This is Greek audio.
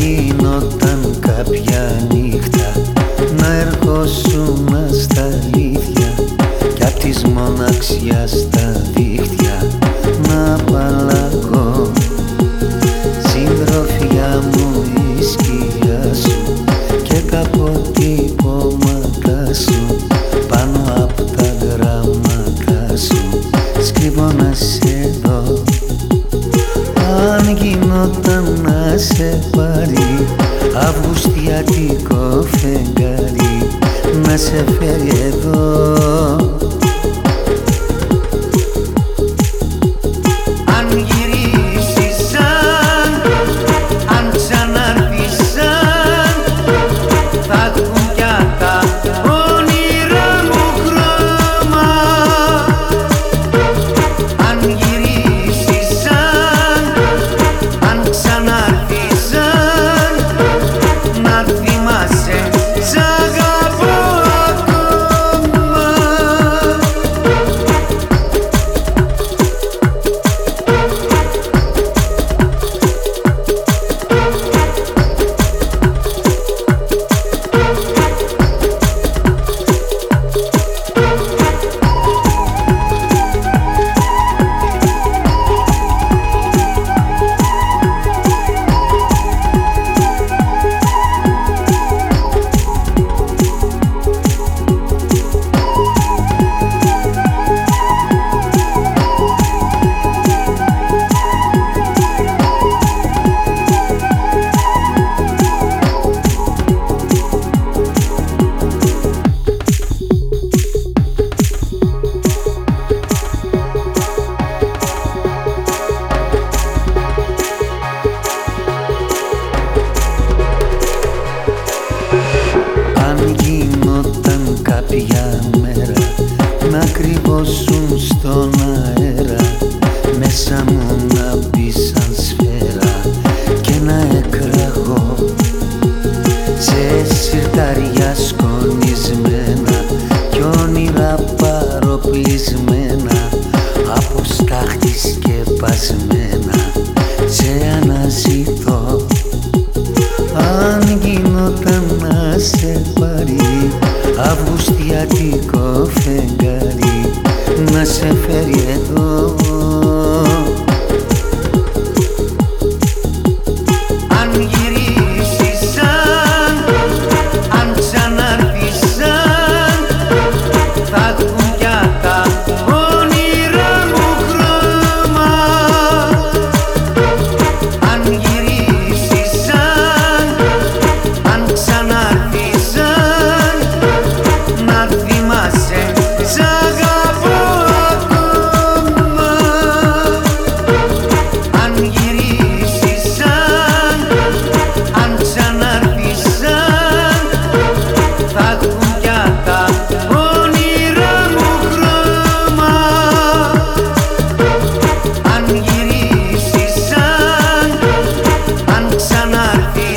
γινόταν κάποια νύχτα. Να ερχόσουμε στα αλήθεια Κι απ' της μοναξιάς τα δίχτυα. σε πάρει. Αυγουστιατικό φεγγάρι να σε φέρει εδώ. για μέρα Να κρυβώσουν στον αέρα Μέσα μου να μπει σαν σφαίρα Και να εκραγώ Σε σιρτάρια σκονισμένα Κι όνειρα παροπλισμένα Από και personal